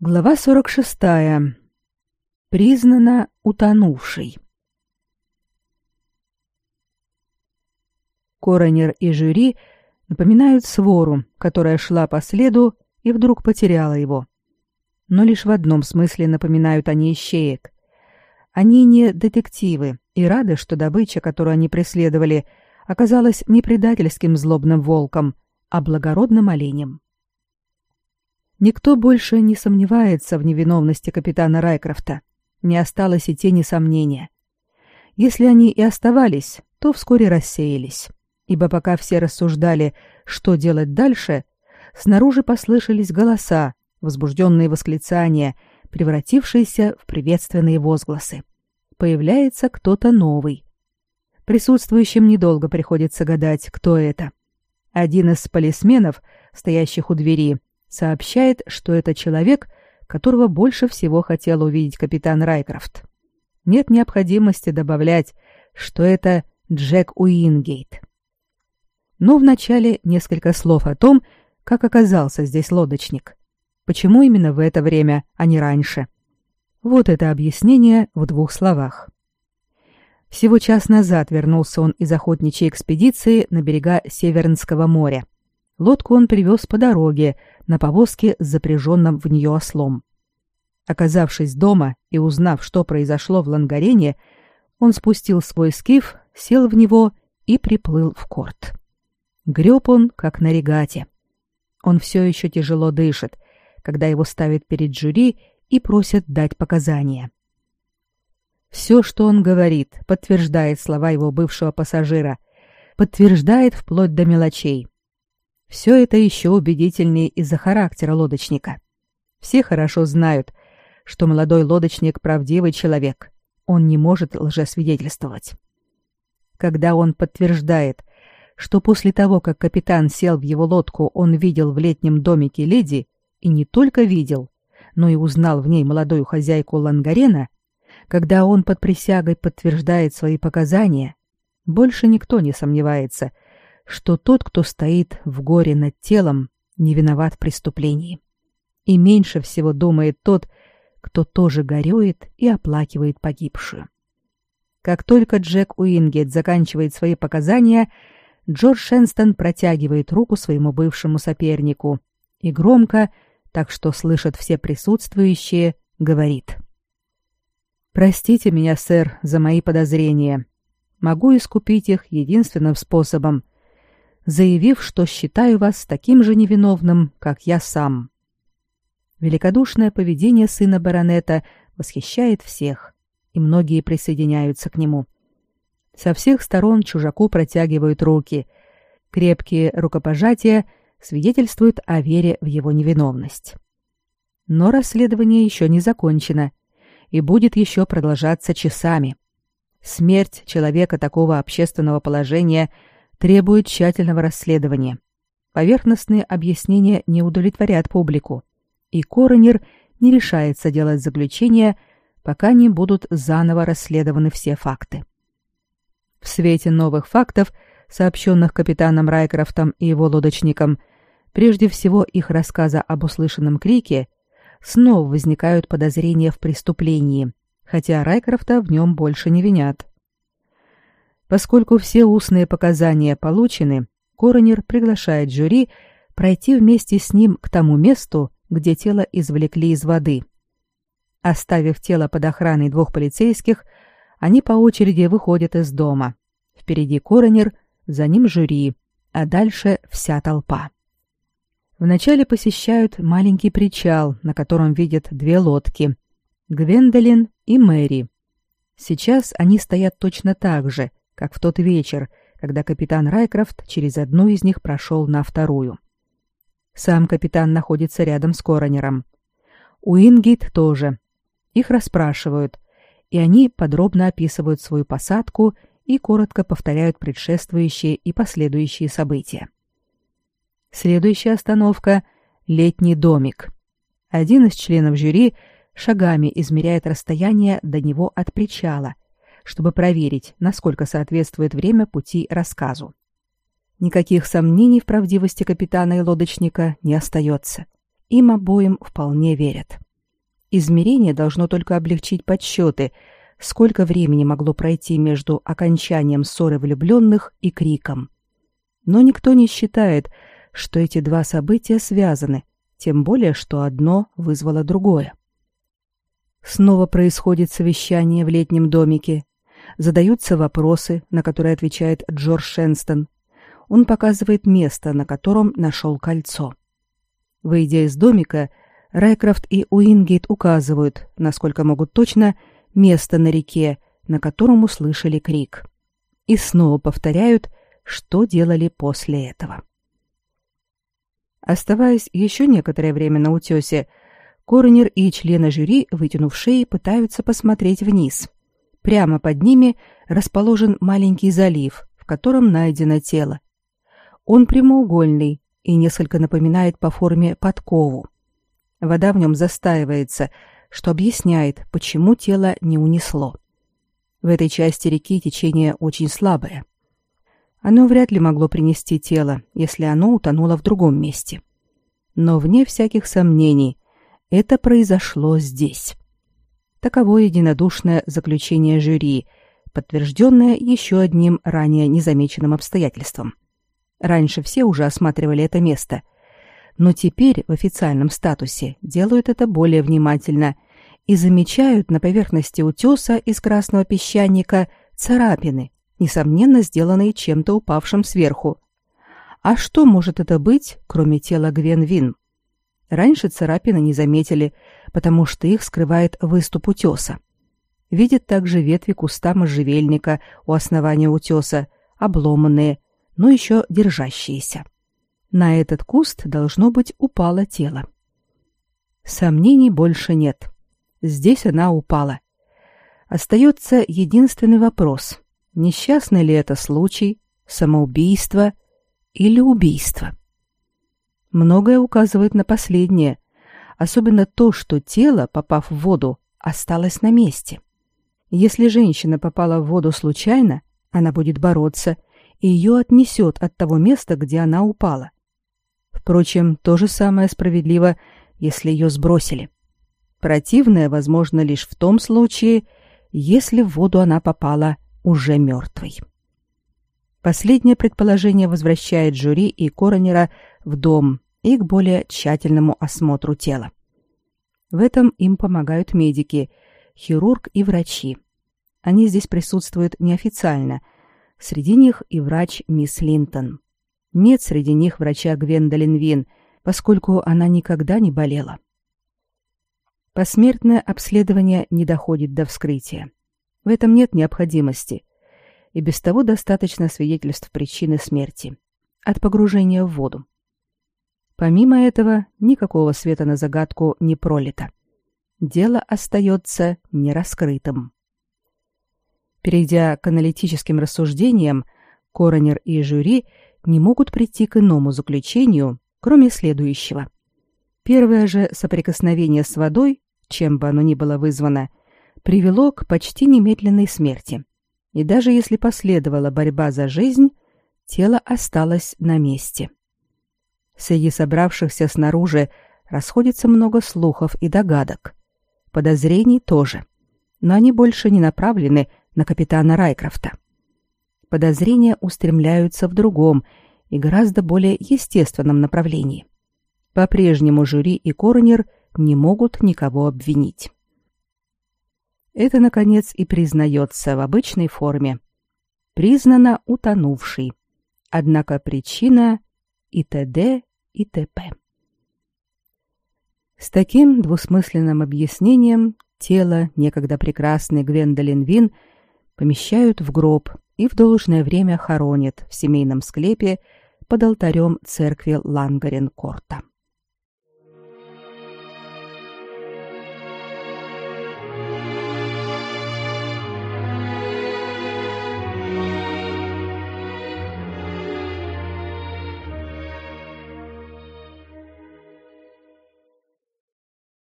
Глава 46. Признана утонувшей. Коронер и жюри напоминают свору, которая шла по следу и вдруг потеряла его. Но лишь в одном смысле напоминают они ищеек. Они не детективы и рады, что добыча, которую они преследовали, оказалась не предательским злобным волком, а благородным оленем. Никто больше не сомневается в невиновности капитана Райкрофта. Не осталось и тени сомнения. Если они и оставались, то вскоре рассеялись, ибо пока все рассуждали, что делать дальше, снаружи послышались голоса, возбужденные восклицания, превратившиеся в приветственные возгласы. Появляется кто-то новый. Присутствующим недолго приходится гадать, кто это. Один из полисменов, стоящих у двери, сообщает, что это человек, которого больше всего хотел увидеть капитан Райкрофт. Нет необходимости добавлять, что это Джек Уингейт. Но вначале несколько слов о том, как оказался здесь лодочник. Почему именно в это время, а не раньше? Вот это объяснение в двух словах. Всего час назад вернулся он из охотничьей экспедиции на берега Севернского моря. Лодку он привез по дороге, на повозке с запряженным в нее ослом. Оказавшись дома и узнав, что произошло в Лангарене, он спустил свой скиф, сел в него и приплыл в корт. Греб он, как на регате. Он все еще тяжело дышит, когда его ставят перед жюри и просят дать показания. Все, что он говорит, подтверждает слова его бывшего пассажира, подтверждает вплоть до мелочей. Все это еще убедительнее из-за характера лодочника. Все хорошо знают, что молодой лодочник правдивый человек. Он не может лжесвидетельствовать. Когда он подтверждает, что после того, как капитан сел в его лодку, он видел в летнем домике леди, и не только видел, но и узнал в ней молодую хозяйку Лангарена, когда он под присягой подтверждает свои показания, больше никто не сомневается – что тот, кто стоит в горе над телом, не виноват в преступлении. И меньше всего думает тот, кто тоже горюет и оплакивает погибшую. Как только Джек Уингет заканчивает свои показания, Джордж Шенстон протягивает руку своему бывшему сопернику и громко, так что слышат все присутствующие, говорит. «Простите меня, сэр, за мои подозрения. Могу искупить их единственным способом — заявив, что считаю вас таким же невиновным, как я сам. Великодушное поведение сына баронета восхищает всех, и многие присоединяются к нему. Со всех сторон чужаку протягивают руки. Крепкие рукопожатия свидетельствуют о вере в его невиновность. Но расследование еще не закончено и будет еще продолжаться часами. Смерть человека такого общественного положения – требует тщательного расследования. Поверхностные объяснения не удовлетворят публику, и коронер не решается делать заключение, пока не будут заново расследованы все факты. В свете новых фактов, сообщенных капитаном Райкрофтом и его лодочником, прежде всего их рассказа об услышанном крике, снова возникают подозрения в преступлении, хотя Райкрофта в нем больше не винят. Поскольку все устные показания получены, коронер приглашает жюри пройти вместе с ним к тому месту, где тело извлекли из воды. Оставив тело под охраной двух полицейских, они по очереди выходят из дома. Впереди коронер, за ним жюри, а дальше вся толпа. Вначале посещают маленький причал, на котором видят две лодки — Гвендолин и Мэри. Сейчас они стоят точно так же, как в тот вечер, когда капитан Райкрофт через одну из них прошел на вторую. Сам капитан находится рядом с коронером. Уингейт тоже. Их расспрашивают, и они подробно описывают свою посадку и коротко повторяют предшествующие и последующие события. Следующая остановка — летний домик. Один из членов жюри шагами измеряет расстояние до него от причала — чтобы проверить, насколько соответствует время пути рассказу. Никаких сомнений в правдивости капитана и лодочника не остается. Им обоим вполне верят. Измерение должно только облегчить подсчеты, сколько времени могло пройти между окончанием ссоры влюбленных и криком. Но никто не считает, что эти два события связаны, тем более, что одно вызвало другое. Снова происходит совещание в летнем домике. Задаются вопросы, на которые отвечает Джордж Шенстон. Он показывает место, на котором нашел кольцо. Выйдя из домика, Райкрофт и Уингейт указывают, насколько могут точно, место на реке, на котором услышали крик. И снова повторяют, что делали после этого. Оставаясь еще некоторое время на утесе, Коронер и члены жюри, вытянув шеи, пытаются посмотреть вниз. Прямо под ними расположен маленький залив, в котором найдено тело. Он прямоугольный и несколько напоминает по форме подкову. Вода в нем застаивается, что объясняет, почему тело не унесло. В этой части реки течение очень слабое. Оно вряд ли могло принести тело, если оно утонуло в другом месте. Но вне всяких сомнений, это произошло здесь. Таково единодушное заключение жюри, подтвержденное еще одним ранее незамеченным обстоятельством. Раньше все уже осматривали это место, но теперь в официальном статусе делают это более внимательно и замечают на поверхности утеса из красного песчаника царапины, несомненно сделанные чем-то упавшим сверху. А что может это быть, кроме тела Гвен Вин? Раньше царапины не заметили, потому что их скрывает выступ утеса. Видят также ветви куста можжевельника у основания утеса, обломанные, но еще держащиеся. На этот куст должно быть упало тело. Сомнений больше нет. Здесь она упала. Остается единственный вопрос. Несчастный ли это случай, самоубийство или убийство? Многое указывает на последнее, особенно то, что тело, попав в воду, осталось на месте. Если женщина попала в воду случайно, она будет бороться, и ее отнесет от того места, где она упала. Впрочем, то же самое справедливо, если ее сбросили. Противное возможно лишь в том случае, если в воду она попала уже мертвой. Последнее предположение возвращает жюри и коронера в дом и к более тщательному осмотру тела. В этом им помогают медики, хирург и врачи. Они здесь присутствуют неофициально. Среди них и врач мисс Линтон. Нет среди них врача Гвендолин Вин, поскольку она никогда не болела. Посмертное обследование не доходит до вскрытия. В этом нет необходимости. И без того достаточно свидетельств причины смерти от погружения в воду. Помимо этого, никакого света на загадку не пролито. Дело остается нераскрытым. Перейдя к аналитическим рассуждениям, коронер и жюри не могут прийти к иному заключению, кроме следующего. Первое же соприкосновение с водой, чем бы оно ни было вызвано, привело к почти немедленной смерти. И даже если последовала борьба за жизнь, тело осталось на месте. Среди собравшихся снаружи расходится много слухов и догадок. Подозрений тоже. Но они больше не направлены на капитана Райкрофта. Подозрения устремляются в другом и гораздо более естественном направлении. По-прежнему жюри и коронер не могут никого обвинить. Это, наконец, и признается в обычной форме. Признана утонувшей. Однако причина и т.д. и т.п. С таким двусмысленным объяснением тело некогда прекрасной Гвендолин Вин помещают в гроб и в должное время хоронят в семейном склепе под алтарем церкви Лангарен-Корта.